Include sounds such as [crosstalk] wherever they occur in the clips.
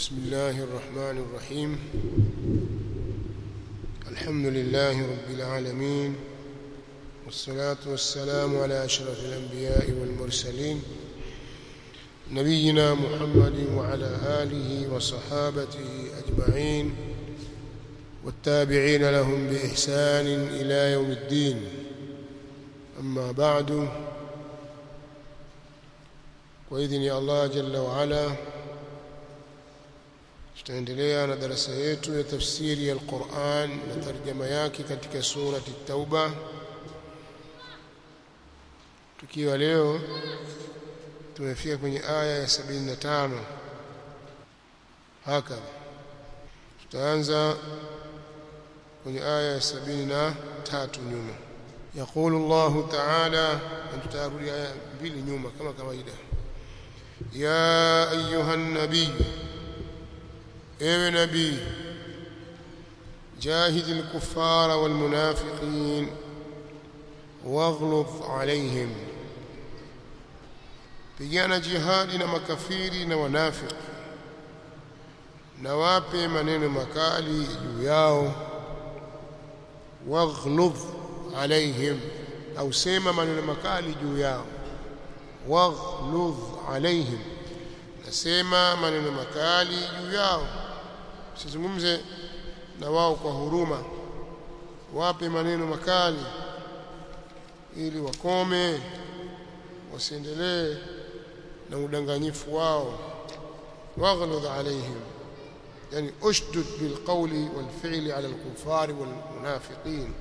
بسم الله الرحمن الرحيم. الحمد لله رب العالمين والصلاة والسلام على أشرف الأنبياء والمرسلين نبينا محمد وعلى آله وصحابته أجمعين والتابعين لهم بإحسان إلى يوم الدين. أما بعد وإذن الله جل وعلا tutaendelea na darasa yetu ya tafsiri ya Qur'an na tarjama yake katika surati Tauba tukiwa leo tumefika kwenye aya ya 75 haka tutaanza kwenye aya ya 73 nyuma يقول الله تعالى أن تتاروا آية mbili nyuma kama kawaida يا أيها النبي ewe nabii jahidi al-kuffara wal-munafiqin waghlub alayhim. Pigana jihadi na makafiri na wanafiki na wape maneno makali juu yao. Waghlub alayhim au sema maneno makali juu yao. Waghlub alayhim nasema maneno makali juu yao usizungumze na wao kwa huruma wape maneno makali ili wakome wasiendelee na udanganyifu wao waghlud alaihim yani ushdud bilqawli walfi'li ala alkufari walmunafiqin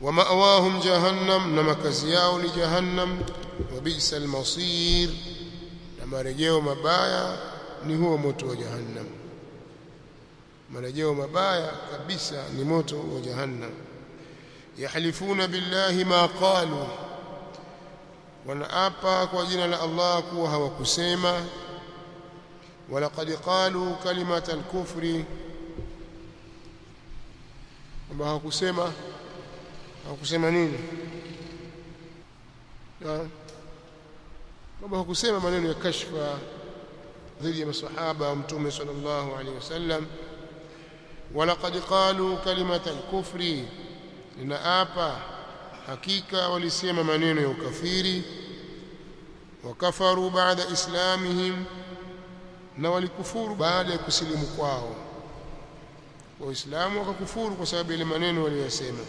ومأواهم جهنم نمكز yao ni jahannam وبئس المصير na marejeo mabaya ni huo moto wa jahannam. Marejeo mabaya kabisa ni moto wa jahannam. Yahlifuna billahi ma qalu. Wanaapa kwa jina la Allah kuwa hawakusema. Walaqad qalu kalimata alkufri, kwamba hawakusema. Hawakusema nini? Kwamba hawakusema maneno ya kashfa dhidi ya masahaba wa mtume sallallahu alaihi wasallam walaqad qalu kalimata al-kufri linaapa hakika walisema maneno ya ukafiri wakafaru baada islamihim na walikufuru baada ya kusilimu kwao. Waislamu wakakufuru kwa sababu ile maneno waliyosema.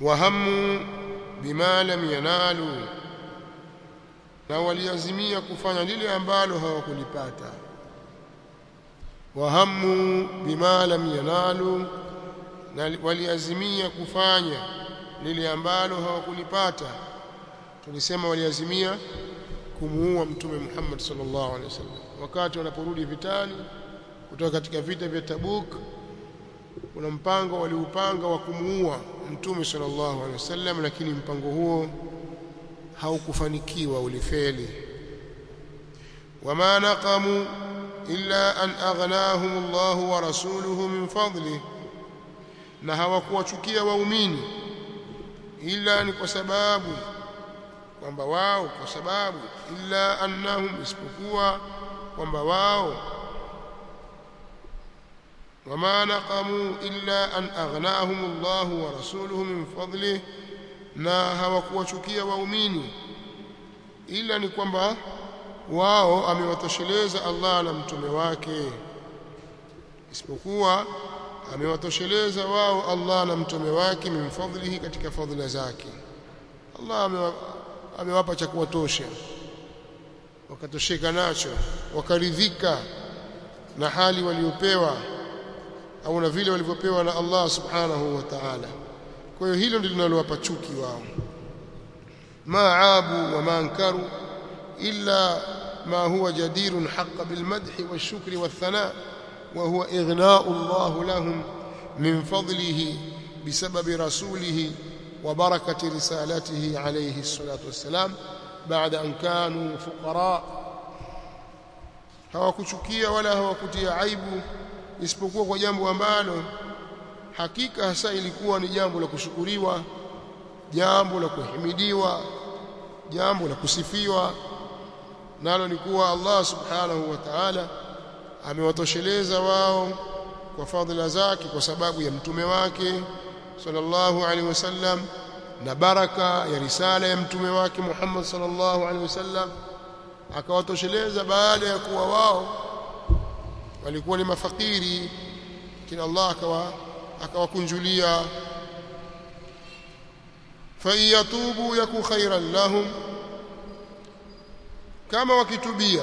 Wahamu bima lam yanalu na waliazimia kufanya lile ambalo hawakulipata. Wahamu bima lam yanalu na waliazimia kufanya lile ambalo hawakulipata. Tulisema waliazimia kumuua mtume Muhammad sallallahu alaihi wasallam. Wakati wanaporudi vitani kutoka katika vita vya Tabuk kuna mpango waliupanga wa kumuua mtume sallallahu alaihi wasallam lakini mpango huo haukufanikiwa ulifeli. Wama naqamu illa an aghnahum Allahu wa rasuluhu min fadlihi na hawakuwachukia waumini ila ni kwa sababu kwamba wao kwa sababu illa annahum isipokuwa kwamba wao. Wama naqamu illa an aghnahum Allahu wa rasuluhu min fadlihi na hawakuwachukia waumini ila ni kwamba wao amewatosheleza Allah na mtume wake. Isipokuwa amewatosheleza wao Allah na mtume wake mimfadhilihi katika fadhila zake. Allah amewapa cha kuwatosha. Wakatosheka nacho wakaridhika na hali waliopewa au na vile walivyopewa na Allah subhanahu wa ta'ala kwa hiyo hilo ndilo linalowapa chuki wao. Maabu wa mankaru illa ma huwa jadirun haqqa bil madhi washukri wathana wa huwa ighna'u Allah lahum min fadlihi bisababi rasulihi wa barakati risalatihi alayhi salatu wassalam baada an kanu fuqara. Hawakuchukia wala hawakutia aibu isipokuwa kwa jambo ambalo hakika hasa ilikuwa ni jambo la kushukuriwa jambo la kuhimidiwa jambo la kusifiwa. Nalo ni kuwa Allah subhanahu wa ta'ala amewatosheleza wao kwa fadhila zake kwa sababu ya mtume wake sallallahu alaihi wasallam na baraka ya risala ya mtume wake Muhammad sallallahu alaihi wasallam. Akawatosheleza baada ya kuwa wao walikuwa ni mafakiri kina Allah akawa akawakunjulia fa yatubu yaku khairan lahum kama wakitubia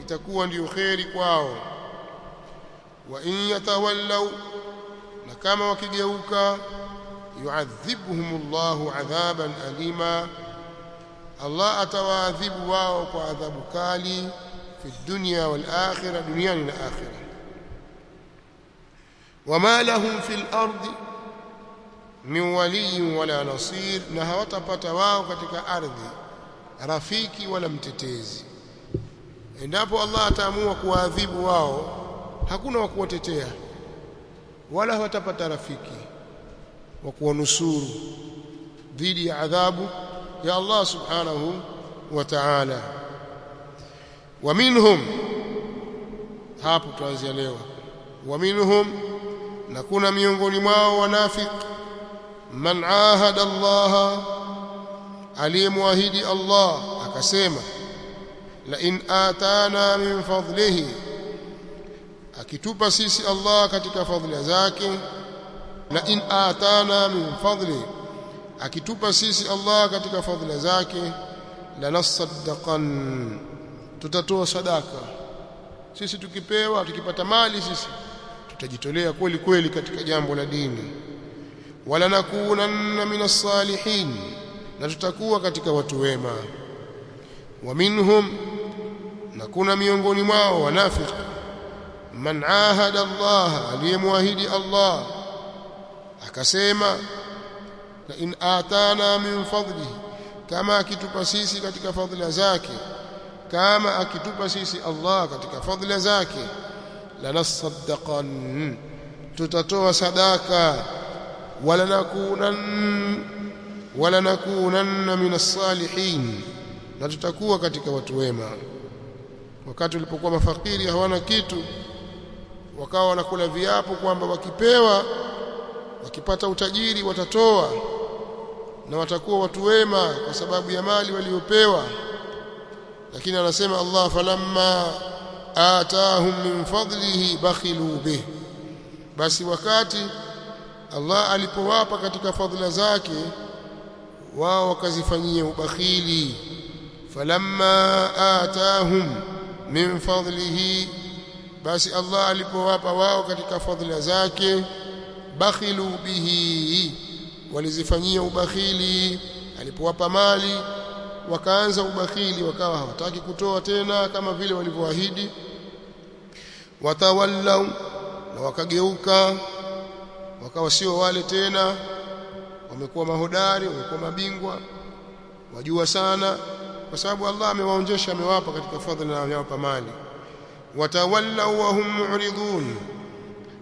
itakuwa ndiyo kheri kwao wa in yatawallaw na kama wakigeuka yu'adhibuhumullahu adhaban alima Allah atawaadhibu wao kwa adhabu kali fi dunya wal akhirah duniani na akhirah wama lahum fil ardi min waliyin wala nasir na hawatapata wao katika ardhi rafiki wala mtetezi. Endapo Allah ataamua kuwaadhibu wao hakuna wa kuwatetea wala hawatapata rafiki wa kuwanusuru dhidi ya adhabu ya Allah subhanahu wa ta'ala. Wa minhum hapo tuanzia leo. Wa minhum na kuna miongoni mwao wanafik man ahada Allah aliyemwahidi Allah akasema la in atana min fadlihi akitupa sisi Allah katika fadhila zake la in atana min fadli akitupa sisi Allah katika fadhila zake lanasaddaqan tutatoa sadaka. Sisi tukipewa tukipata mali sisi tutajitolea kweli kweli katika jambo la dini. Wala nakunanna minas salihin na tutakuwa katika watu wema. Wa minhum na kuna miongoni mwao wanafiki. Man ahada Allah aliyemwahidi Allah akasema la in atana min fadlihi kama akitupa sisi katika fadhila zake kama akitupa sisi Allah katika fadhila zake lanasaddaqan tutatoa sadaka wala nakunan wala nakunanna min as-salihin na tutakuwa katika watu wema. Wakati ulipokuwa mafakiri hawana kitu wakawa wanakula viapo kwamba wakipewa wakipata utajiri watatoa na watakuwa watu wema kwa sababu ya mali waliopewa. Lakini anasema Allah falamma atahum min fadlihi bakhilu bih. Basi wakati Allah alipowapa katika fadhila zake wao wakazifanyia ubakhili. Falamma atahum min fadlihi basi Allah alipowapa wao katika fadhila zake bakhilu bihi walizifanyia ubakhili. Alipowapa mali wakaanza ubakhili wakawa hawataki kutoa tena kama vile walivyoahidi. Watawallau na wakageuka wakawa sio wale tena. Wamekuwa mahodari wamekuwa mabingwa wajua sana kwa sababu Allah amewaonjesha amewapa katika fadhila na amewapa mali. Watawallau wa hum mu'ridun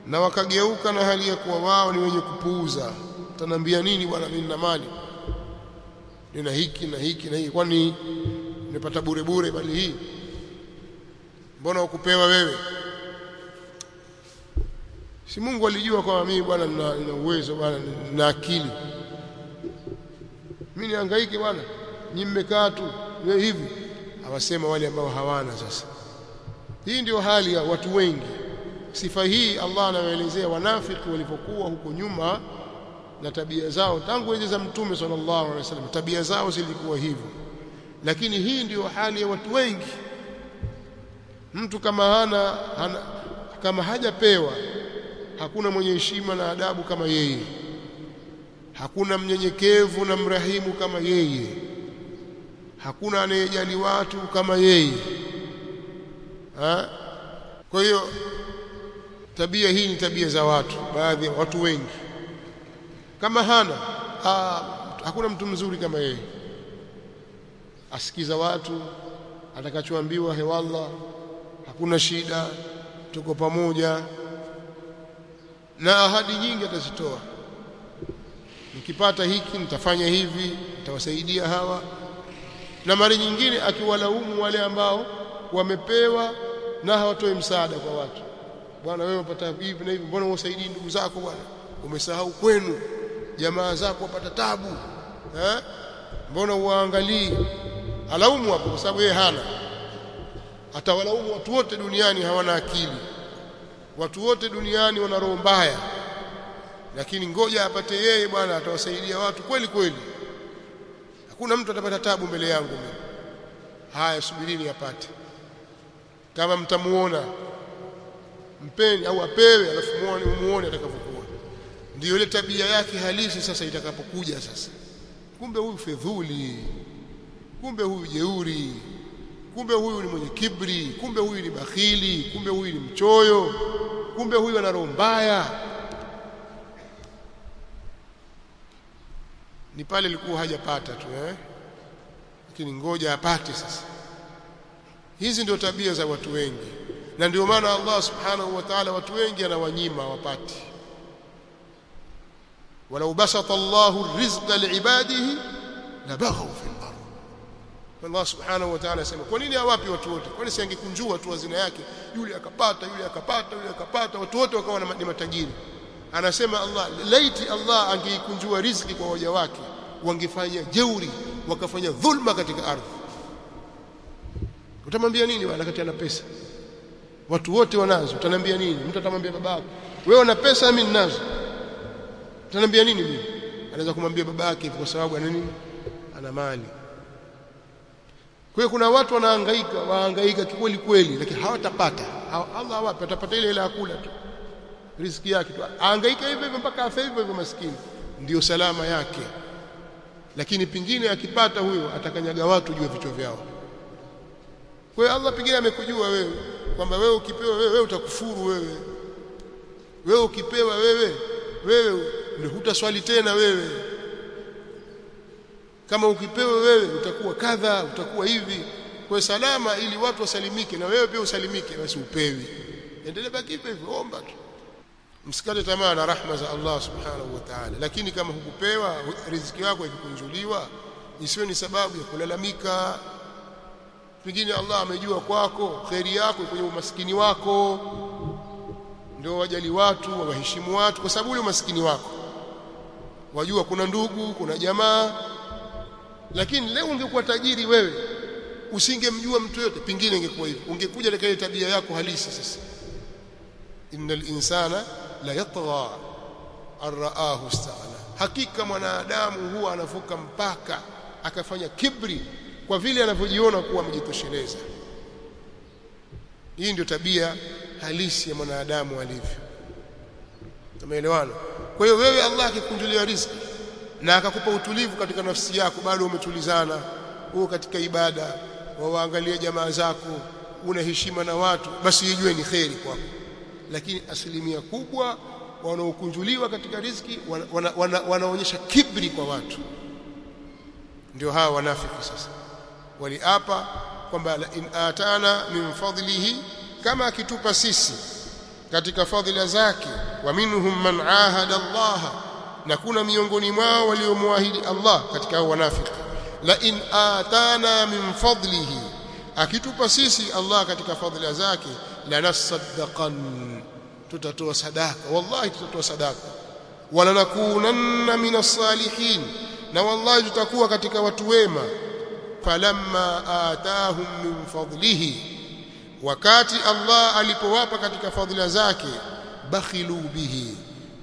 na wakageuka na hali ya kuwa wao ni wenye kupuuza. Utaniambia nini bwana mimi na mali nina hiki na hiki na hiki. Kwani nimepata bure bure bali hii? Mbona ukupewa wewe? Si Mungu alijua kwamba mimi bwana nina, uwezo bwana nina akili. Mimi nihangaike bwana. Ni mmekaa tu hivi. Awasema wale ambao hawana sasa. Hii ndio hali ya watu wengi. Sifa hii Allah anawaelezea wanafiki walipokuwa huko nyuma na tabia zao tangu enzi za mtume sallallahu alaihi wasallam tabia zao zilikuwa hivyo. Lakini hii ndiyo hali ya watu wengi. Mtu kama hana, hana kama hajapewa hakuna mwenye heshima na adabu kama yeye. Hakuna mnyenyekevu na mrahimu kama yeye. Hakuna anayejali watu kama yeye. Ha? kwa hiyo tabia hii ni tabia za watu baadhi ya watu wengi kama hana aa, hakuna mtu mzuri kama yeye. Asikiza watu atakachoambiwa hewalla hakuna shida tuko pamoja. Na ahadi nyingi atazitoa. Nikipata hiki nitafanya hivi nitawasaidia hawa. Na mara nyingine akiwalaumu wale ambao wamepewa na hawatoi msaada kwa watu. Bwana wewe unapata hivi na hivi mbona usaidii ndugu zako bwana? Umesahau kwenu jamaa zako wapata tabu eh mbona uwaangalii alaumu hapo kwa sababu yeye hana. Atawalaumu watu wote duniani hawana akili. Watu wote duniani wana roho mbaya. Lakini ngoja apate yeye bwana atawasaidia watu kweli kweli. Hakuna mtu atapata tabu mbele yangu mimi. Haya subirini apate. Kama mtamuona mpeni au apewe alafu muone muone atakavyokuwa ndio ile tabia yake halisi sasa itakapokuja sasa. Kumbe huyu fedhuli kumbe huyu jeuri kumbe huyu ni mwenye kibri kumbe huyu ni bakhili kumbe huyu ni mchoyo kumbe huyu ana roho mbaya. Ni pale ilikuwa hajapata tu eh? Lakini ngoja apate sasa. Hizi ndio tabia za watu wengi. Na ndio maana Allah subhanahu wa ta'ala watu wengi anawanyima wapati walau basata Allahu rizqa liibadihi labaghaw fil ardh Allah subhanahu wa ta'ala asema kwa nini hawapi watu wote? Kwani si angekunjua tu hazina yake? Yule akapata yule akapata yule akapata watu wote wakawa ni matajiri. Anasema Allah laiti Allah angeikunjua riziki kwa waja wake wangefanya jeuri wakafanya dhulma katika ardhi. Utamwambia nini bwana kati ana pesa? Watu wote wanazo. Utanambia nini? Mtu atamwambia babako wewe una pesa mimi ninazo utanambia nini mimi anaweza kumwambia baba yake kwa sababu ana nini? Ana mali. Kwa kuna watu wanahangaika wahangaika kikweli kweli lakini hawatapata. Allah hawapi, atapata ile ile akula tu. Riziki yake tu. Ahangaika hivyo hivyo mpaka afe hivyo hivyo maskini. Ndio salama yake. Lakini pingine akipata huyo atakanyaga watu juu vichwa vyao. Kwa hiyo Allah pingine amekujua wewe kwamba wewe ukipewa wewe, wewe utakufuru wewe. Wewe ukipewa wewe wewe ndio hutaswali tena wewe. Kama ukipewa wewe utakuwa kadha utakuwa hivi. Kwa salama ili watu wasalimike na wewe pia usalimike basi upewi. Endelea baki hivyo omba tu. Msikate tamaa na rahma za Allah subhanahu wa ta'ala. Lakini kama hukupewa riziki yako ikikunjuliwa isiwe ni sababu ya kulalamika. Pengine Allah amejua kwako khairi yako kwenye umaskini wako. Ndio wajali watu wawaheshimu watu kwa sababu ule umaskini wako wajua kuna ndugu kuna jamaa. Lakini leo ungekuwa tajiri wewe usingemjua mtu yote pingine ingekuwa hivyo. Ungekuja katika tabia yako halisi sasa. Innal insana la yatgha arraahu staala hakika mwanadamu huwa anavuka mpaka akafanya kibri kwa vile anavyojiona kuwa amejitosheleza. Hii ndio tabia halisi ya mwanadamu alivyo. Tumeelewana kwa hiyo wewe Allah akikunjulia riziki na akakupa utulivu katika nafsi yako bado umetulizana huo katika ibada wawaangalia jamaa zako una heshima na watu basi ijue ni kheri kwako. Lakini asilimia kubwa wanaokunjuliwa katika riziki wana, wana, wanaonyesha kibri kwa watu. Ndio hawa wanafiki sasa. Waliapa kwamba la in atana min fadlihi kama akitupa sisi katika fadhila zake wa minhum man ahada Allah na kuna miongoni mwao waliomwahidi Allah katika hao wanafiki la in atana min fadlihi akitupa sisi Allah katika fadhila zake lanasaddaqan tutatoa sadaka. Wallahi tutatoa sadaka. Wala nakunanna minas salihin na wallahi tutakuwa katika watu wema. Falamma atahum min fadlihi wakati Allah alipowapa katika fadhila zake bakhilu bihi.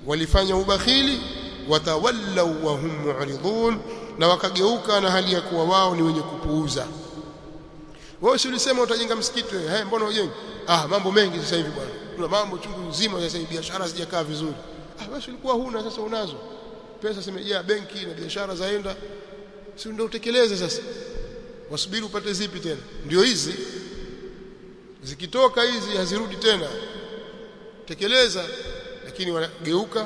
Walifanya ubakhili watawallaw wa hum mu'ridun na wakageuka na hali ya kuwa wao ni wenye kupuuza. Wewe si ulisema utajenga msikiti eh mbona ujenga ah mambo mengi sasa hivi bwana. Kuna mambo chungu nzima sasa hivi biashara hazijakaa vizuri. Ah basi ulikuwa huna sasa unazo? Pesa zimejaa benki na biashara zaenda. Si ndio utekeleze sasa? Wasubiri upate zipi tena? Ndio hizi. Zikitoka hizi hazirudi tena tekeleza lakini wanageuka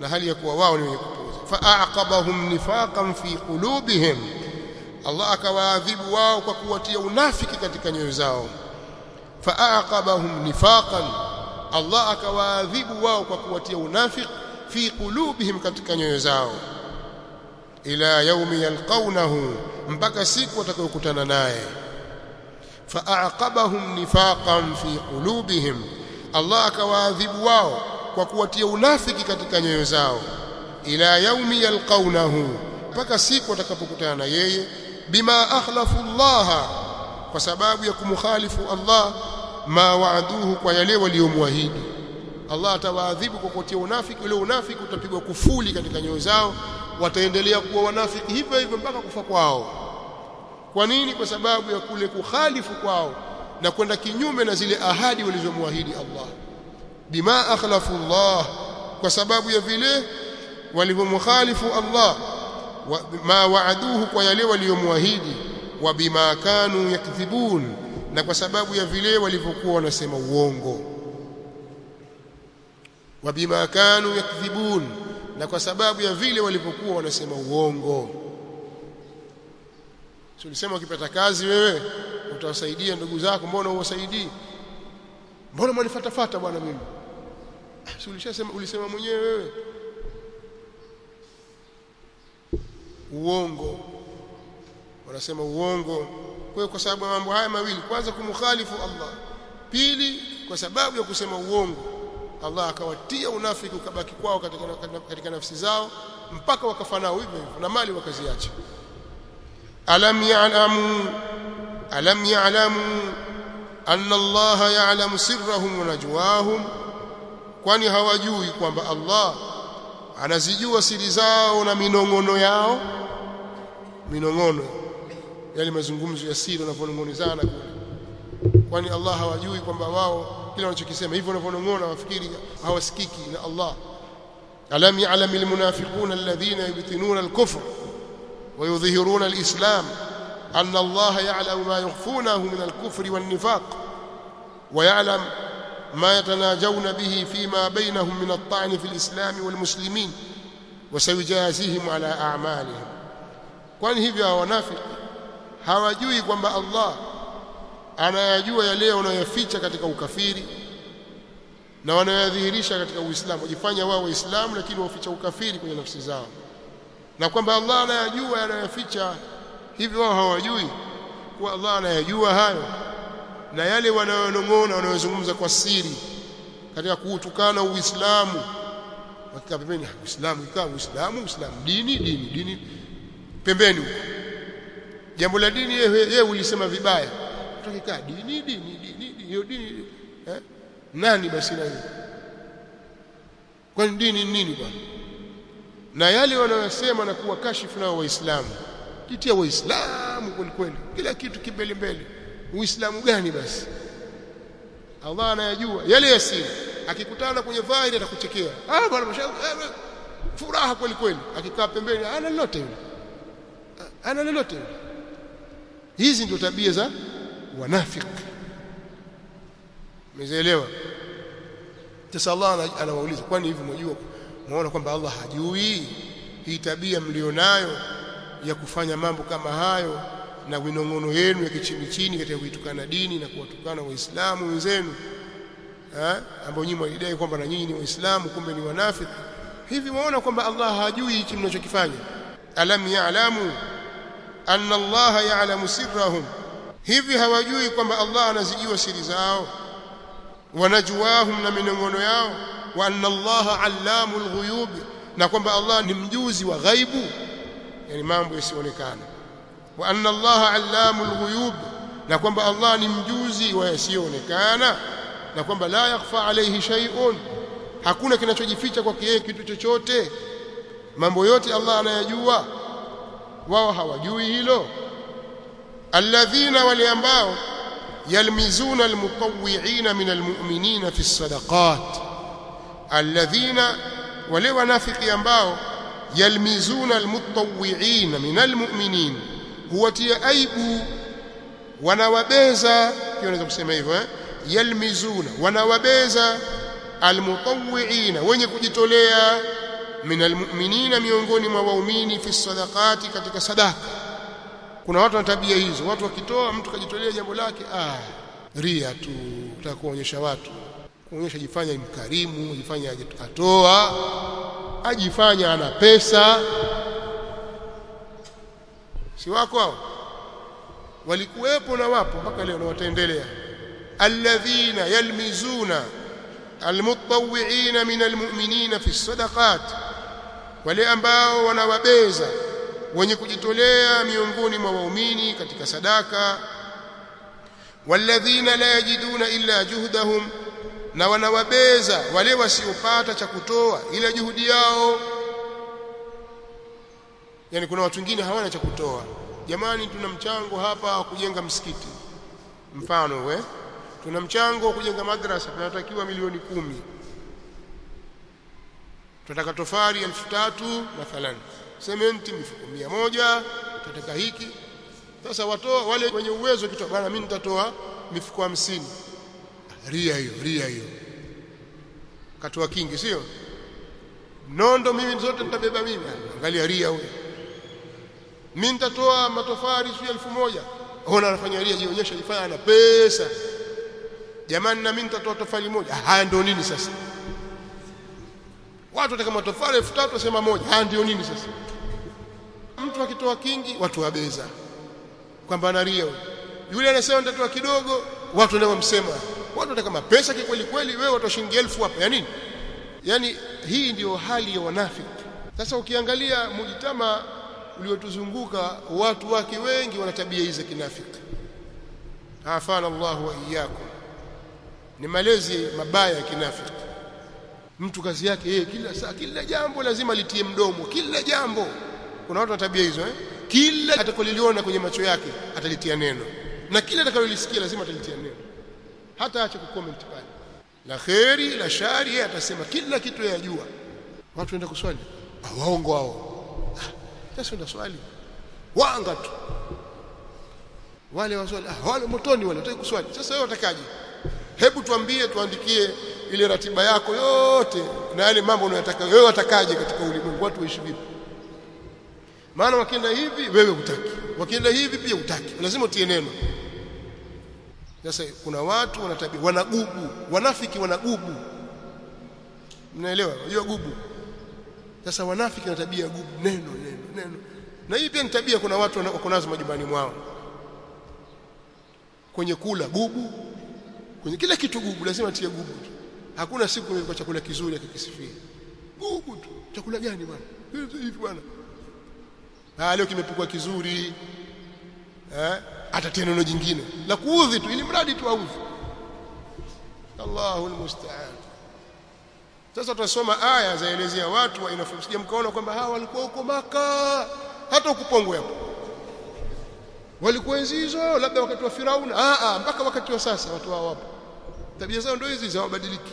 na hali ya kuwa wao ni wenye kupuuza. Faaqabahum nifaqan fi qulubihim. Allah akawaadhibu wao kwa kuwatia unafiki katika nyoyo zao. Faaqabahum nifaqan. Allah akawaadhibu wao kwa kuwatia unafiki fi qulubihim katika nyoyo zao. Ila yaumi yalqaunahu mpaka siku watakayokutana naye. Faaqabahum nifaqan fi qulubihim Allah akawaadhibu wao kwa kuwatia unafiki katika nyoyo zao. Ila yaumi yalqaunahu mpaka siku watakapokutana na yeye bima akhlafu Allah kwa sababu ya kumkhalifu Allah ma waaduhu kwa yale waliomwahidi. Allah atawaadhibu kwa kuwatia unafiki ule unafiki utapigwa kufuli katika nyoyo zao wataendelea kuwa wanafiki hivyo hivyo mpaka kufa kwao. Kwa nini? Kwa sababu ya kule kukhalifu kwao na kwenda kinyume na zile ahadi walizomwahidi Allah. Bima akhlafu Allah kwa sababu ya vile walivyomkhalifu Allah wa, ma waaduhu kwa yale waliyomwahidi wa bima kanu yakdhibun na kwa sababu ya vile walivyokuwa wanasema uongo. Wa bima kanu yakdhibun na kwa sababu ya vile walivyokuwa wanasema uongo sio ulisema ukipata kazi wewe utawasaidia ndugu zako mbona uwasaidii mbona mwanifatafata bwana mimi? Si ulishasema ulisema mwenyewe wewe. Uongo. Wanasema uongo. Kwa kwa sababu ya mambo haya mawili kwanza kumkhalifu Allah. Pili kwa sababu ya kusema uongo Allah akawatia unafiki ukabaki kwao katika, katika nafsi zao mpaka wakafanao hivyo hivyo na mali wakaziacha alam ya'lamu alam ya'lamu anna Allah ya'lamu sirrahum wa kwani hawajui kwamba Allah anazijua siri zao na minongono yao. Minongono yale mazungumzo ya siri wanavyonongonezana kule. Kwani Allah hawajui kwamba wao kile wanachokisema hivyo wanavyonongona wafikiri hawasikiki na Allah. Alam ya'lam munafiquna alladhina yubtinuna alkufr wa yudhhiruna alislam anna Allah ya'lamu ma yukhfunahu min alkufri wan nifaq wa ya'lam ما يتناجون به فيما بينهم من الطعن في الإسلام والمسلمين وسيجازيهم على أعمالهم kwani hivyo wanafiki hawajui kwamba Allah anayajua yale wanayoficha katika ukafiri na wanayodhihirisha katika Uislamu wajifanya wao waislamu lakini waficha ukafiri kwenye nafsi zao na kwamba Allah anayajua yanayoficha hivyo wao hawajui kuwa Allah anayajua hayo na yale wanayonong'ona wanayozungumza kwa siri katika kuutukana Uislamu. Wakikaa pembeni Uislamu ikawa Uislamu Uislamu dini dini dini pembeni huko. Jambo la dini yeye ulisema vibaya. Tukika dini dini dini hiyo dini eh? nani basi na hiyo kwani dini nini bwana na yale wanayosema na kuwa kashifu nao waislamu. Kitia waislamu kweli kweli. Kila kitu kibele mbele. Uislamu gani basi? Allah anayajua. Yale yasiri. Akikutana kwenye dhahiri atakuchekea ah bwana furaha kweli kweli. Akikaa pembeni ana lolote yule? Ana lolote yule? Hizi ndio tabia za wanafiki. Umeelewa sasa Allah anawauliza kwani hivi mnajua muona kwamba Allah hajui hii tabia mlionayo ya kufanya mambo kama hayo na winongono yenu ya kichini chini katika kuitukana dini na kuwatukana waislamu wenzenu ambao nyinyi mwadai kwamba na nyinyi ni waislamu kumbe ni wanafiki. Hivi waona kwamba Allah hajui hichi mnachokifanya? Alam ya'lamu anna Allah ya'lamu sirrahum? Hivi hawajui kwamba Allah anazijua siri zao wanajuahum na minongono yao wa anna Allah allamul ghuyub na kwamba Allah ni mjuzi wa ghaibu. Yani mambo yasiyoonekana wa anna Allah allamul ghuyub na kwamba Allah ni mjuzi wa yasiyoonekana na kwamba la yakhfa alayhi shay'un hakuna kinachojificha kwake yeye kitu chochote. Mambo yote Allah anayajua wao hawajui hilo. Alladhina wale ambao yalmizuna almutawwi'ina min almu'minina fi sadaqat alladhina wale wanafiki ambao yalmizuna almutawwi'in min almu'minin huwatia aibu wanawabeza unaweza kusema hivyo eh? Yalmizuna wanawabeza almutawwi'ina wenye kujitolea min almu'minina miongoni mwa waumini fi sadaqati katika sadaka. Kuna watu wana tabia hizo watu wakitoa mtu kajitolea jambo lake ah ria tu utaka watu kuonyesha jifanya mkarimu jifanya atoa ajifanya ana pesa. Si wako hao? Walikuwepo na wapo mpaka leo na wataendelea. Alladhina yalmizuna almutawwi'ina min almu'minina fi sadaqat wale ambao wanawabeza wenye kujitolea miongoni mwa waumini katika sadaka. Walladhina la yajiduna illa juhdahum na wanawabeza wale wasiopata cha kutoa ile juhudi yao. Yani kuna watu wengine hawana cha kutoa. Jamani tuna mchango hapa wa kujenga msikiti. Mfano we tuna mchango wa kujenga madrasa tunatakiwa milioni kumi. Tunataka tofari elfu tatu mathalan sementi mifuko mia moja tunataka hiki. Sasa watoa wale wenye uwezo kitu bana mimi nitatoa mifuko hamsini ria hiyo ria hiyo. Katoa kingi sio? Nondo mimi zote nitabeba mimi. Angalia ria huyo. Mimi nitatoa matofari sio elfu moja. Ona anafanya ria jionyesha jifanya ana pesa. Jamani na mimi nitatoa tofali moja. Haya ndio nini sasa? Watu wataka matofali tatu wasema moja. Haya ndio nini sasa? Mtu akitoa kingi watu wabeza. Kwamba anaria yule anasema nitatoa kidogo watu ndio wamsema watu wataka mapesa kikweli kweli wewe watu shilingi elfu hapa ya nini yani hii ndiyo hali ya wanafiki. Sasa ukiangalia mujitama uliotuzunguka watu wake wengi wana tabia hizi kinafiki. Afana Allah wa iyyakum. Ni malezi mabaya ya kinafiki. Mtu kazi yake yeye kila saa kila jambo lazima litie mdomo kila jambo. Kuna watu wa tabia hizo eh? Kila atakoliliona kwenye macho yake atalitia neno na kila atakalolisikia lazima atalitia neno. Hata acha kucomment pale. La kheri la shari yeye atasema kila kitu yajua watu waenda kuswali? Waongo hao. Ah, sasa waenda swali. Wanga tu. Wale waswali ah, wale motoni wale wataki kuswali. Sasa wewe utakaje hebu tuambie tuandikie ile ratiba yako yote na yale mambo unayotaka. Wewe watakaje katika ulimwengu? Watu waishi vipi? Maana wakienda hivi wewe hutaki. Wakienda hivi pia utaki lazima utie neno sasa kuna watu wanatabia wanagubu wanafiki wanagubu mnaelewa? Unajua gubu. Sasa wanafiki na tabia gubu. Neno neno neno. Na hii pia ni tabia kuna watu wako nazo majumbani mwao. Kwenye kula gubu. Kwenye kila kitu gubu lazima tie gubu hakuna siku kwa chakula kizuri akikisifia gubu tu. Chakula gani bwana? Hivi bwana. Ah leo kimepikwa kizuri eh? Atatia neno jingine. La kuudhi tu ili mradi tu audhi Allahu almusta'an sasa tutasoma aya zaelezea watu wa inafusia mkaona kwamba hawa walikuwa huko maka hata ukupongwe hapo walikuwa hizo labda wakati wa Firauna. Ah ah mpaka wakati wa sasa watu hao wapo. Tabia zao ndio hizi hawabadiliki.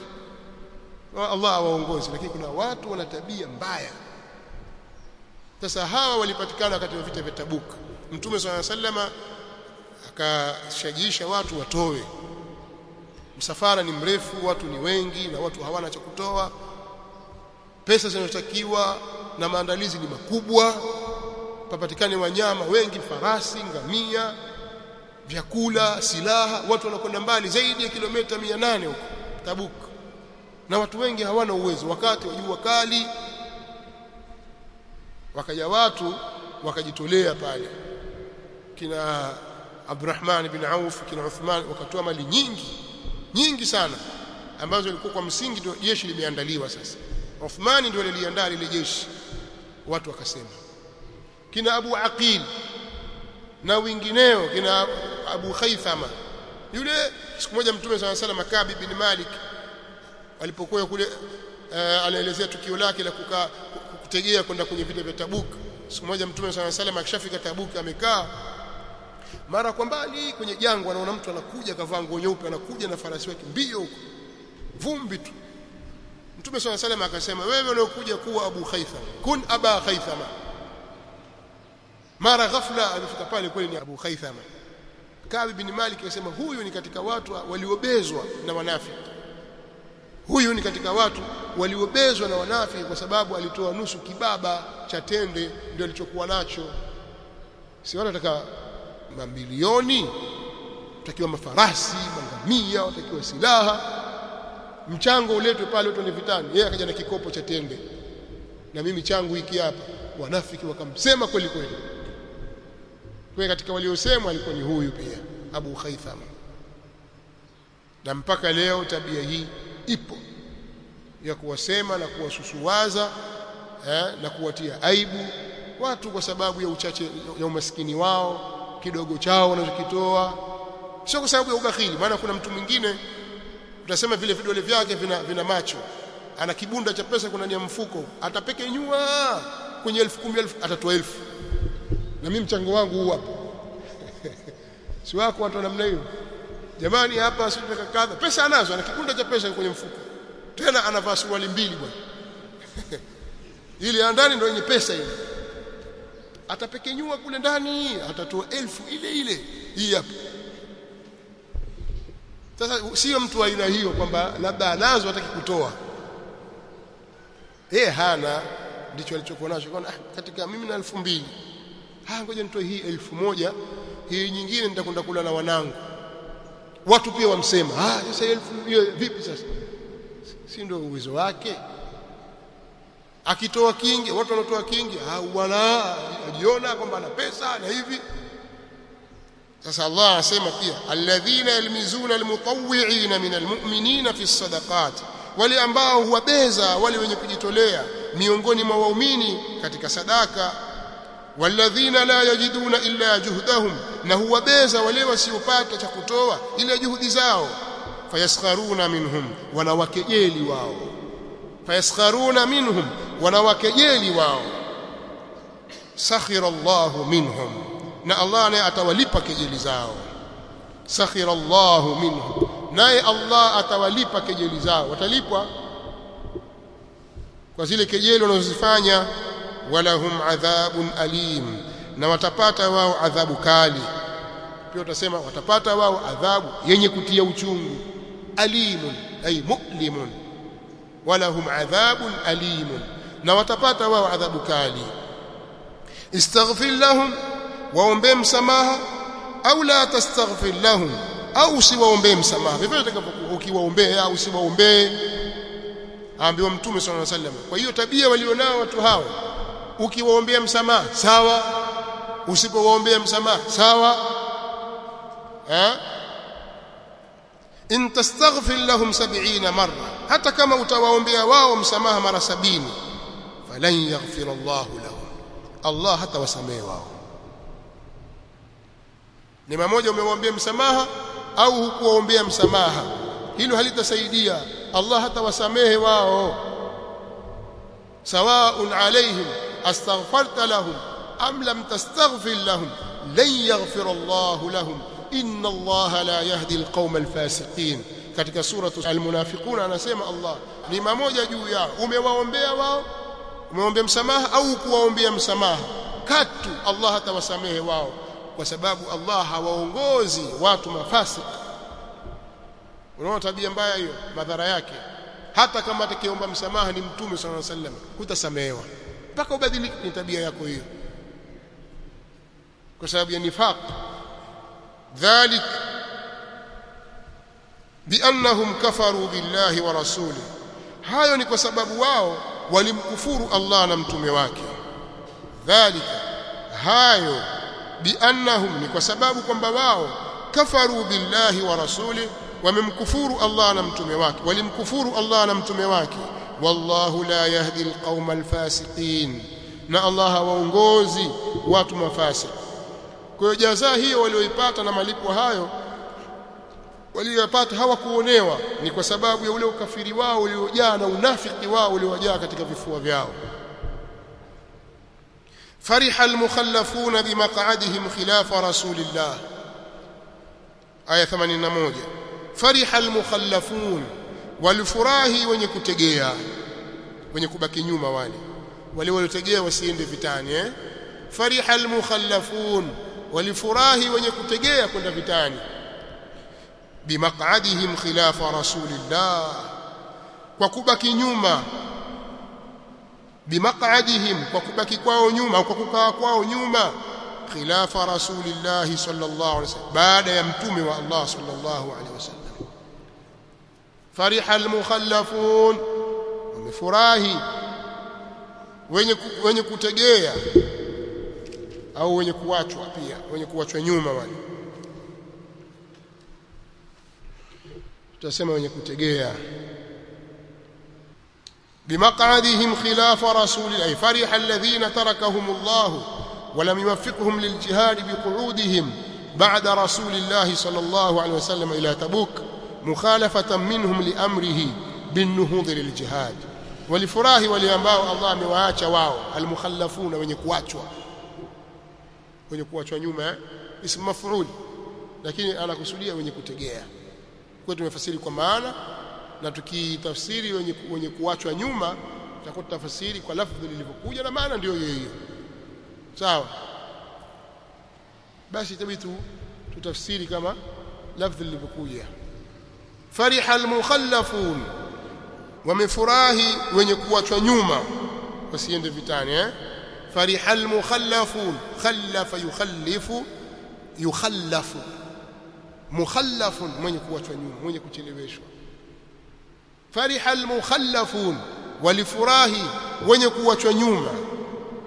Allah awaongoze lakini kuna watu wana tabia mbaya. Sasa hawa walipatikana wakati wa vita vya Tabuk Mtume swalla sallama akashajisha watu watoe. Msafara ni mrefu watu ni wengi na watu hawana cha kutoa. Pesa zinazotakiwa na maandalizi ni makubwa. Papatikane wanyama wengi farasi ngamia vyakula silaha watu wanakwenda mbali zaidi ya kilomita 800 huko Tabuk. Na watu wengi hawana uwezo wakati wa jua kali wakaja watu wakajitolea pale kina Abdurrahman bin Auf kina Uthman wakatoa mali nyingi nyingi sana ambazo ilikuwa kwa msingi ndio jeshi limeandaliwa sasa. Uthman ndio liliandaa lile jeshi. Watu wakasema kina Abu Aqil na wengineo kina Abu Khaythama. Yule siku moja mtume sana sana Makabi bin Malik alipokuwa kule uh, anaelezea tukio lake la kukaa kutegea kwenda kwenye vita vya Tabuk. Siku moja mtume sana sana akishafika Tabuk amekaa mara kwa mbali kwenye jangwa anaona mtu anakuja kavaa nguo nyeupe anakuja na farasi wake mbio huko. Vumbi tu. Mtume swalla salam akasema wewe unaokuja kuwa Abu Khaytham kun aba Khaithama mara ghafla alifika pale kweli ni Abu Khaithama Kabi bin Malik akasema huyu ni katika watu waliobezwa na wanafiki. Huyu ni katika watu waliobezwa na wanafiki kwa sababu alitoa nusu kibaba cha tende ndio alichokuwa nacho. Si wanataka mamilioni utakiwa mafarasi mangamia watakiwa silaha. Mchango uletwe pale utende vitani. Yeye akaja na kikopo cha tende. Na mimi changu hiki hapa. Wanafiki wakamsema kweli kweli. Kwa katika waliosema alikuwa ni huyu pia Abu Khaitham na mpaka leo tabia hii ipo ya kuwasema na kuwasusuwaza eh, na kuwatia aibu watu kwa sababu ya uchache ya umaskini wao kidogo chao wanachokitoa. Sio kwa sababu ya ubakhili maana kuna mtu mwingine utasema vile vidole vyake vina, vina macho. Ana kibunda cha pesa kuna nia mfuko. Atapeke nyua kwenye elfu kumi atatoa elfu. Na mimi mchango wangu huu hapa [laughs] si wako watu namna hiyo? Jamani hapa sipeka kadha. Pesa anazo ana kibunda cha pesa kwenye mfuko. Tena anavaa suruali mbili bwana. [laughs] Ili ndani ndio yenye pesa ile atapekenyua kule ndani atatoa elfu ile ile. Hii hapa. Sasa sio mtu aina hiyo kwamba labda anazo hataki kutoa. Yeye hana ndicho alichokuwa nacho. Kwa katika mimi na elfu mbili. Ah ngoja nitoe hii elfu moja. Hii nyingine nitakwenda kula na wanangu. Watu pia wamsema ah sasa elfu hiyo vipi sasa? Si ndio uwezo wake akitoa kingi watu wanatoa kingi ah bwana ajiona kwamba ana pesa na hivi. Sasa Allah anasema pia alladhina yalmizuna almutawwi'ina min almu'minina fi sadaqat wale ambao huwabeza wale wenye kujitolea miongoni mwa waumini katika sadaka. Walladhina la yajiduna illa juhdahum na huwabeza wale wasiopata cha kutoa ila juhudi zao. Fayaskharuna minhum wanawakejeli wao fayaskharuna minhum wanawakejeli wao sakhira minhum na Allah naye atawalipa kejeli zao sakhira Allahu minhum naye Allah atawalipa kejeli zao watalipwa kwa zile kejeli wanazozifanya walahum adhabun alim. Na watapata wao adhabu kali. Pia utasema watapata wao adhabu yenye kutia uchungu. Alimun ay mu'limun walahum adhabun alimun na watapata wao adhabu kali. Istaghfir lahum waombe msamaha au la tastaghfir lahum au usiwaombee msamaha. Vivyo utakapokuwa ukiwaombea au usiwaombee. Aambiwa mtume sallallahu alaihi wasallam kwa hiyo tabia walionao watu hao ukiwaombea msamaha sawa. Usipowaombea msamaha sawa. Eh in tastaghfir lahum 70 marra hata kama utawaombea wao msamaha mara sabini falan yaghfir Allah lahum. Allah hata wasamehe wao. Ni mmoja umemwambia msamaha au hukuwaombea msamaha? Hilo halitasaidia. Allah hata wasamehe wao. Sawaun alaihim astaghfarta lahum am lam tastaghfir lahum lan yaghfir Allah lahum inna Allah la yahdi alqawma alfasiqin. Katika suratu almunafiqun anasema Allah ni mamoja juu yao umewaombea wao umeombea msamaha au kuwaombea msamaha? Katu Allah hatawasamehe wao kwa sababu Allah hawaongozi watu mafasik unaona tabia mbaya hiyo madhara yake. Hata kama atakiomba msamaha ni mtume sallallahu alaihi wasallam hutasamehewa. Mpaka ubadilike ni tabia yako hiyo. Kwa sababu ya nifaq dhalik بانهم kafaru billahi ورسوله. hayo ni kwa sababu wao walimkufuru Allah na mtume wake. dhalika hayo biannahum ni kwa sababu kwamba wao kafaru billahi wa rasuli wamemkufuru Allah na mtume wake walimkufuru Allah na mtume wake. Wallahu la yahdi alqauma alfasiqin. Na Allah hawaongozi watu mafasik kwa hiyo jazaa hiyo walioipata na malipo hayo waliyopata hawakuonewa. Ni kwa sababu ya ule ukafiri wao uliojaa na unafiki wao uliojaa katika vifua vyao. Fariha almukhallafuna bimaq'adihim khilafa rasulillah. Aya 81 fariha almukhallafun. Walifurahi wenye kutegea wenye kubaki nyuma wale. Wale waliotegea wasiende vitani eh? Fariha almukhallafun walifurahi wenye kutegea kwenda vitani. Bimaq'adihim khilafa rasulillah kwa kubaki nyuma. Bimaq'adihim kwa kubaki kwao nyuma kwa kukaa kwao nyuma. Khilafa rasulillah sallallahu alaihi wasallam baada ya mtume wa Allah sallallahu alaihi wasallam fariha almukhallafun wamefurahi wenye wenye kutegea au wenye kuachwa pia wenye kuachwa nyuma wale tutasema wenye kutegea بمقعدهم خلاف رسول الله فرح الذين تركهم الله ولم يوفقهم للجهاد بقعودهم بعد رسول الله صلى الله عليه وسلم إلى تبوك مخالفة منهم لأمره بالنهوض للجهاد ولفراه وليambao Allah amewaacha wao almukhallafuna wenye kuachwa wenye kuachwa nyuma ism maf'ul. Lakini anakusudia wenye kutegea. Kwa tumefasiri kwa maana na tukitafsiri wenye wenye kuachwa nyuma tutakuwa tafsiri kwa lafzi lilivyokuja na maana ndio hiyo hiyo. Sawa? Basi itabidi tutafsiri kama lafzi lilivyokuja. Fariha almukhallafun wamefurahi wenye kuachwa nyuma wasiende vitani eh fariha المخلفون خلف يخلف يخلف مخلف mwenye kuachwa nyuma mwenye kucheleweshwa. Fariha المخلفون walifurahi wenye kuachwa nyuma.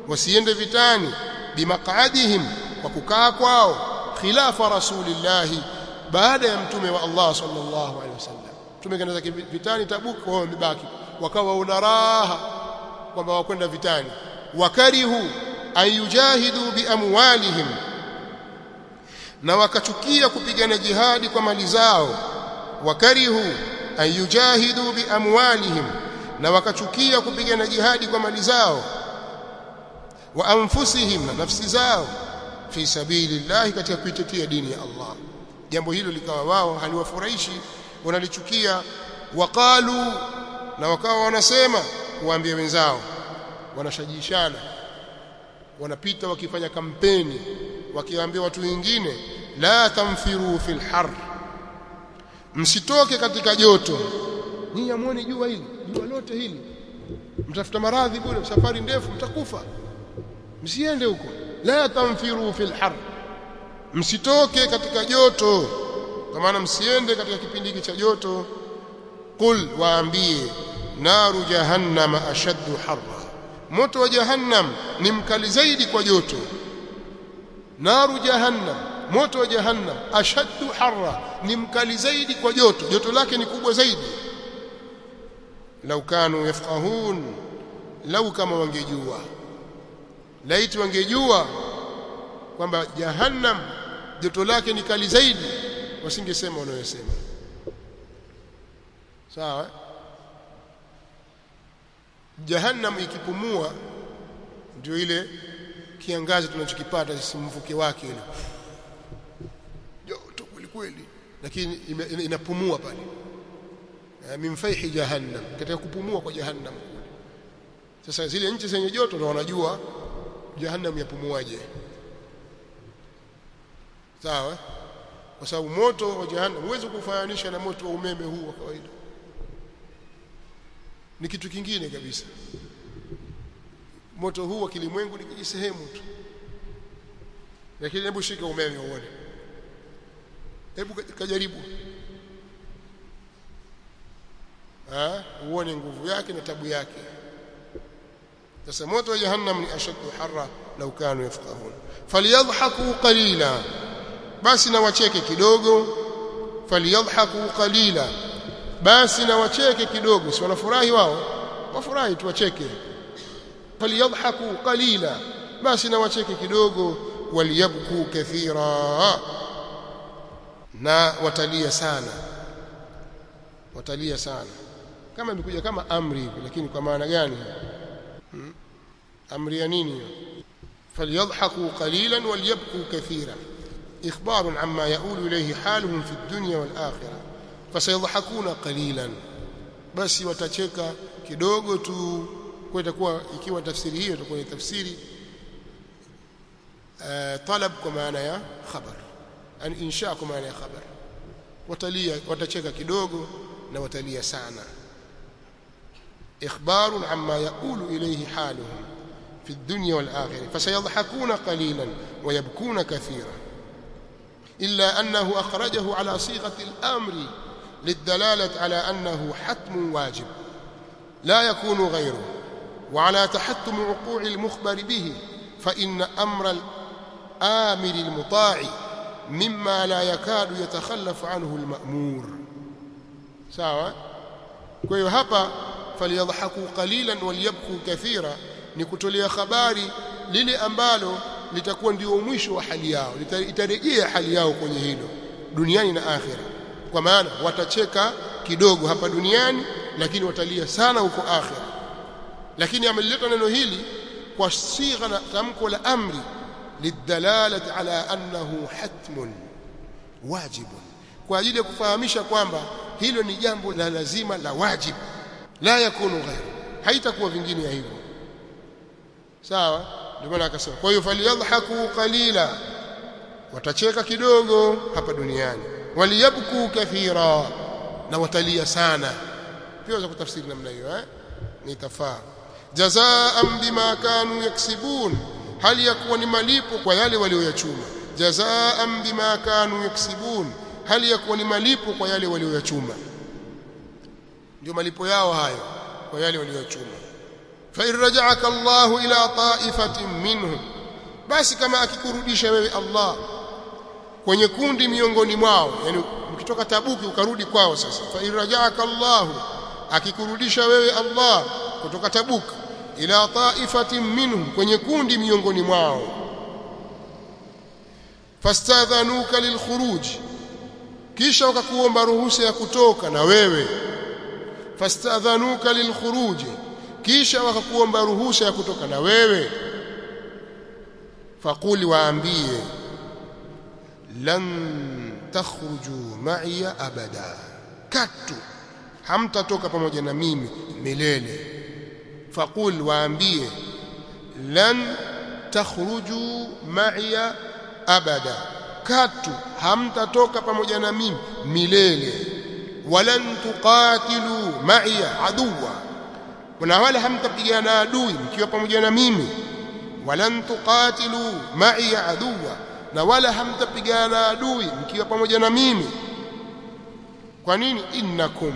Wasiende vitani bimaqadihim kwa kukaa kwao khilafa rasulillahi baada ya mtume wa Allah sallallahu alaihi wasallam. Mtume kaenda vitani Tabuk wao wamebaki. Wakawa una raha kwamba wakwenda vitani wakarihu ayujahidu biamwalihim na wakachukia kupigana jihadi kwa mali zao. Wakarihu ayujahidu biamwalihim na wakachukia kupigana jihadi kwa mali zao. Wa anfusihim na nafsi zao. Fi sabilillahi katika kuitetea dini ya Allah. Jambo hilo likawa wao haliwafurahishi wanalichukia. Waqalu na wakawa wanasema kuambia wenzao wanashajishana wanapita wakifanya kampeni wakiambia watu wengine la tamfiru fil har. Msitoke katika joto. Nyinyi amuone jua hili? Jua lote hili. Mtafuta maradhi bure safari ndefu mtakufa. Msiende huko. La tamfiru fil har. Msitoke katika joto. Kwa maana msiende katika kipindi hiki cha joto. Qul waambie naru jahannama ashaddu harra moto wa jahannam ni mkali zaidi kwa joto. Naru jahannam moto wa jahannam ashaddu harra ni mkali zaidi kwa joto. Joto lake ni kubwa zaidi. Lau kanu yafqahun lau kama wangejua. Laiti wangejua kwamba jahannam joto lake ni kali zaidi wasingesema wanayosema sawa jahannam ikipumua ndio ile kiangazi tunachokipata sisi mvuke wake ile. Joto kweli kweli lakini inapumua pale. Min faihi jahannam katika kupumua kwa jahannam sasa zile nchi zenye joto ndio wanajua jahannam yapumuaje. Sawa? Kwa sababu moto wa jahannam huwezi kufananisha na moto wa umeme huu wa kawaida ni kitu kingine kabisa. Moto huu wa kilimwengu ni kijisehemu tu. Lakini hebu shika umeme uone. Hebu kajaribu. Ah uone nguvu yake na tabu yake. Sasa moto wa jahannam ni ashaddu harra law kanu yafqahun. Falyadhhaku qalila. Basi na wacheke kidogo. Falyadhhaku qalila basi na wacheke kidogo si wanafurahi wao wafurahi tu wacheke falyadhaku qalila basi na wacheke kidogo waliyabku kathira na watalia sana watalia sana kama imekuja kama amri lakini kwa maana gani hmm? amri ya nini falyadhaku qalilan waliyabku kathira إخبار عما يؤول إليه حالهم في الدنيا والآخرة fasayadhahakuna qalilan. Basi watacheka kidogo tu kwa itakuwa ikiwa tafsiri hiyo itakuwa ni tafsiri uh, talab kwa maana ya khabar. An insha kwa maana ya khabar. Watalia watacheka kidogo na watalia sana. Ikhbarun amma yaqulu ilayhi haluhum fi dunya wal akhirah. Fasayadhahakuna qalilan wa yabkuna kathiran illa annahu akhrajahu ala sighati al-amri. للدلالة على أنه حتم واجب لا يكون غيره وعلى تحتم وقوع المخبر به فإن أمر الآمر المطاع مما لا يكاد يتخلف عنه المأمور. سواء ويهبى فليضحكوا قليلا وليبكوا كثيرا نكتلي خباري للي أمبالو لتكون ديوميش وحلياه لتريجي حلياه كنهيله دنياني آخرة. Kwa maana watacheka kidogo hapa duniani lakini watalia sana huko akhira lakini amelileta neno hili kwa sigha na tamko la amri lidalalati ala annahu hatmun wajibun. Kwa ajili ya kufahamisha kwamba hilo ni jambo la lazima la wajibu la yakunu ghairu. Haitakuwa vingine ya hivyo. Sawa? Ndio maana akasema kwa hiyo falyadhaku qalila. Watacheka kidogo hapa duniani waliyabku kathira na watalia sana. Pia waweza kutafsiri namna hiyo eh? Ni tafaa. Jazaan bima kanu yaksibun hali ya kuwa ni malipo kwa yale walioyachuma. Jazaan bima kanu yaksibun hali ya kuwa ni malipo kwa yale walioyachuma. Ndio malipo yao hayo kwa yale walioyachuma. Fa irja'aka Allah ila ta'ifatin minhum basi kama akikurudisha wewe Allah kwenye kundi miongoni mwao. Yani ukitoka tabuki ukarudi kwao sasa. Fa irja'aka Allah akikurudisha wewe Allah kutoka tabuk ila ta'ifatin minhum kwenye kundi miongoni mwao. Fastadhanuka lilkhuruj kisha wakakuomba ruhusa ya kutoka na wewe. Fastadhanuka lilkhuruj kisha wakakuomba ruhusa ya kutoka na wewe. Faquli waambie lan takhruju ma'iya abada. Katu hamtatoka pamoja na mimi milele. Faqul waambie lan takhruju ma'iya abada. Katu hamtatoka pamoja na mimi milele. Walan tuqatilu ma'iya aduwa. Na wala hamtapigana adui mkiwa pamoja na mimi. Walan tuqatilu ma'iya aduwa na wala hamtapigana adui mkiwa pamoja na mimi. Kwa nini? Innakum.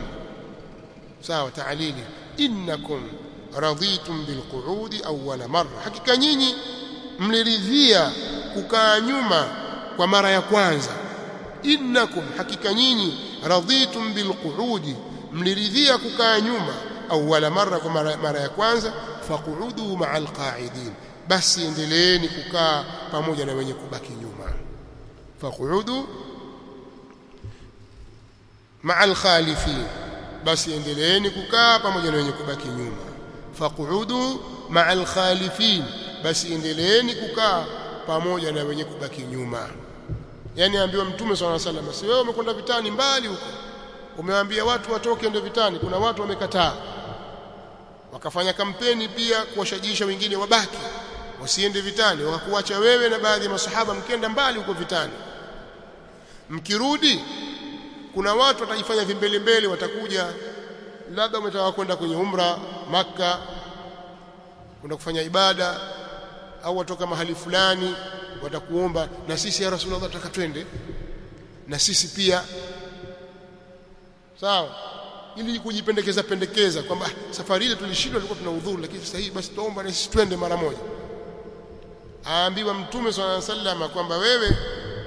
Sawa taalili. Innakum raditum bilqu'udi awwala marra. Hakika nyinyi mliridhia kukaa nyuma kwa mara ya kwanza. Innakum hakika nyinyi raditum bilqu'udi mliridhia kukaa nyuma awwala marra kwa mara, mara ya kwanza. Faqudu ma'al qa'idin basi endeleeni kukaa pamoja na wenye kubaki nyuma. Faqudu ma'al khalifin. Basi endeleeni kukaa pamoja na wenye kubaki nyuma. Faqudu ma'al khalifin. Basi endeleeni kukaa pamoja na wenye kubaki nyuma. Yani ambiwa mtume swalla sallam si wewe umekwenda vitani mbali huko? Umewaambia watu watoke ndio vitani kuna watu wamekataa. Wakafanya kampeni pia kuwashajiisha wengine wabaki wasiende vitani wakakuacha wewe na baadhi ya masahaba mkenda mbali huko vitani. Mkirudi kuna watu wataifanya vimbele mbele watakuja. Labda umetaka kwenda kwenye umra maka kwenda kufanya ibada au watoka mahali fulani watakuomba. Na sisi ya rasulullah tutaka twende. Na sisi pia. Sawa? Ili kujipendekeza pendekeza kwamba safari ile tulishindwa tulikuwa tuna udhuru lakini sasa hii basi tuomba na sisi twende mara moja aambiwa mtume swalla alayhi wasallam kwamba wewe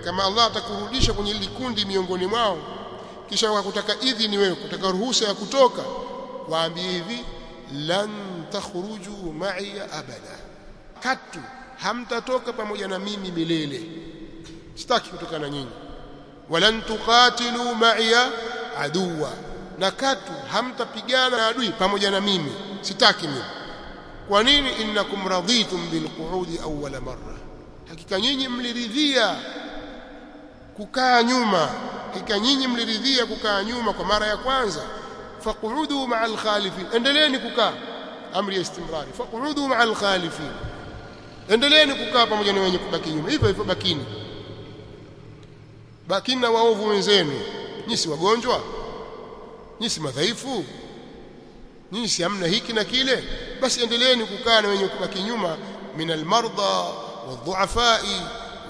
kama Allah atakurudisha kwenye hili kundi miongoni mwao kisha wakakutaka idhini wewe kutaka ruhusa ya kutoka waambie hivi lan takhruju ma'i abada. Katu hamtatoka pamoja na mimi milele. Sitaki kutoka na nyinyi. Walan tuqatilu ma'i aduwa. Na katu hamtapigana na adui pamoja na mimi. Sitaki mimi kwa nini innakum raditum bilqu'udi awwala marra? Hakika nyinyi mliridhia kukaa nyuma. Hakika nyinyi mliridhia kukaa nyuma kwa mara ya kwanza. Faqudu ma'a alkhalifin endeleeni kukaa. Amri ya istimrari. Faqudu ma'a alkhalifin endeleeni kukaa pamoja na wenye kubaki nyuma. Hivyo hivyo bakini. Bakini na waovu wenzenu. Nyinyi si wagonjwa? Nyinyi si madhaifu nyinyi si hamna hiki na kile? Basi endeleeni kukaa na wenye kubaki nyuma. Min almarda wadhuafai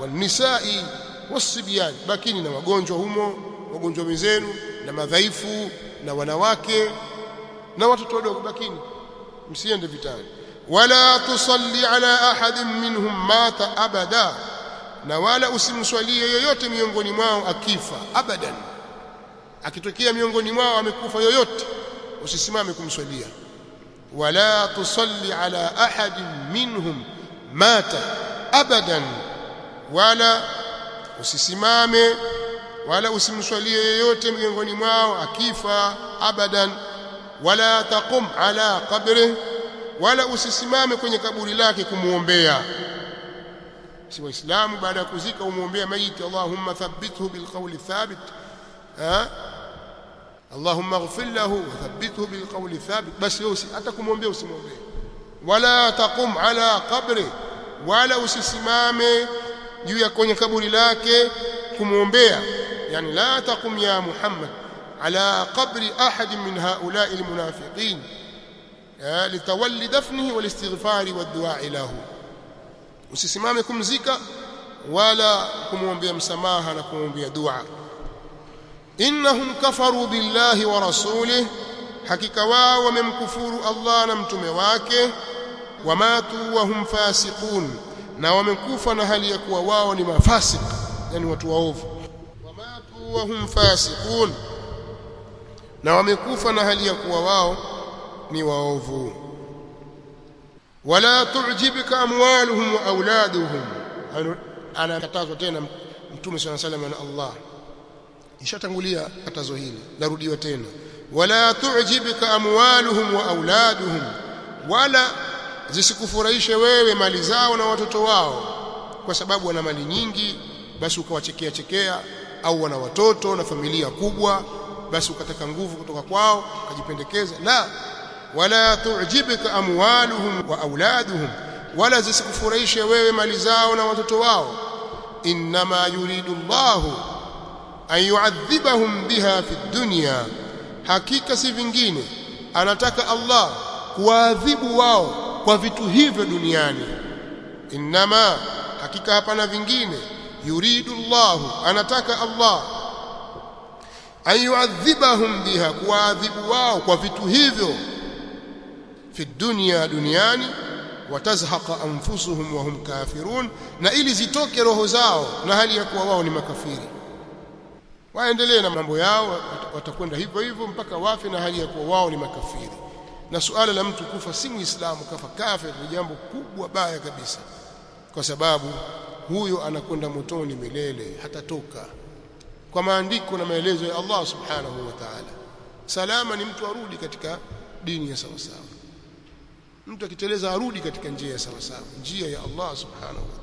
walnisai wasibyan bakini na wagonjwa humo wagonjwa wenzenu na madhaifu na wanawake na watoto wadogo. Bakini msiende vitani. Wala tusalli ala ahadin minhum mata abada. Na wala usimswalie yoyote miongoni mwao akifa abadan. Akitokea miongoni mwao amekufa yoyote usisimame kumswalia wala tusalli ala ahadin minhum mata abadan wala usisimame wala usimswalie yoyote miongoni mwao akifa abadan wala taqum ala qabri wala usisimame kwenye kaburi lake kumuombea si waislamu baada ya kuzika umuombea maiti allahumma thabbithu bilqawli thabit ha ighfir lahu wa thabbithu bilqawli thabit basi wewe hata kumwombea usimwombee wala taqum ala qabri wala usisimame juu ya kwenye kaburi lake kumwombea yani la taqum ya muhammad ala qabri ahad min haula'i almunafiqin litawalli dafnihi walistighfari waddu'a lahu usisimame kumzika wala kumwombea msamaha na kumwombea dua innahum kafaru billahi wa rasulih hakika wao wamemkufuru Allah na mtume wake wamatu wa hum fasiqun na wamekufa na hali ya kuwa wao ni mafasik yani watu waovu wamatu wa hum fasiqun na wamekufa na hali ya kuwa wao ni waovu wala tu'jibka amwaluhum wa auladuhum anakatazwa tena mtume swalla salam na Allah ishatangulia katazo hili. Narudiwa tena. Wala tu'jibka amwaluhum wa auladuhum. Wala zisikufurahishe wewe mali zao na watoto wao. Kwa sababu wana mali nyingi basi ukawachekea chekea. Au wana watoto na familia kubwa basi ukataka nguvu kutoka kwao ukajipendekeza. La wala tu'jibka amwaluhum wa auladuhum. Wala zisikufurahishe wewe mali zao na watoto wao. Inma yuridu Allahu an yu'adhibahum biha fi dunya. Hakika si vingine anataka Allah kuwaadhibu wao kwa vitu hivyo duniani. Inma hakika hapana vingine. Yuridu Allahu anataka Allah ayuadhibahum yu'adhibahum biha kuwaadhibu wao kwa vitu hivyo. Fi dunya duniani watazhaqa anfusuhum wa hum kafirun. Na ili zitoke roho zao na hali ya kuwa wao ni makafiri waendelee na mambo yao watakwenda hivyo hivyo mpaka wafe na hali ya kuwa wao ni makafiri. Na suala la mtu kufa si muislamu kafa kafir ni jambo kubwa baya kabisa. Kwa sababu huyo anakwenda motoni milele hatatoka. Kwa maandiko na maelezo ya Allah subhanahu wa ta'ala salama ni mtu arudi katika dini ya sawasawa, sawa mtu akiteleza arudi katika njia ya sawasawa, sawa njia ya Allah subhanahu wa ta'ala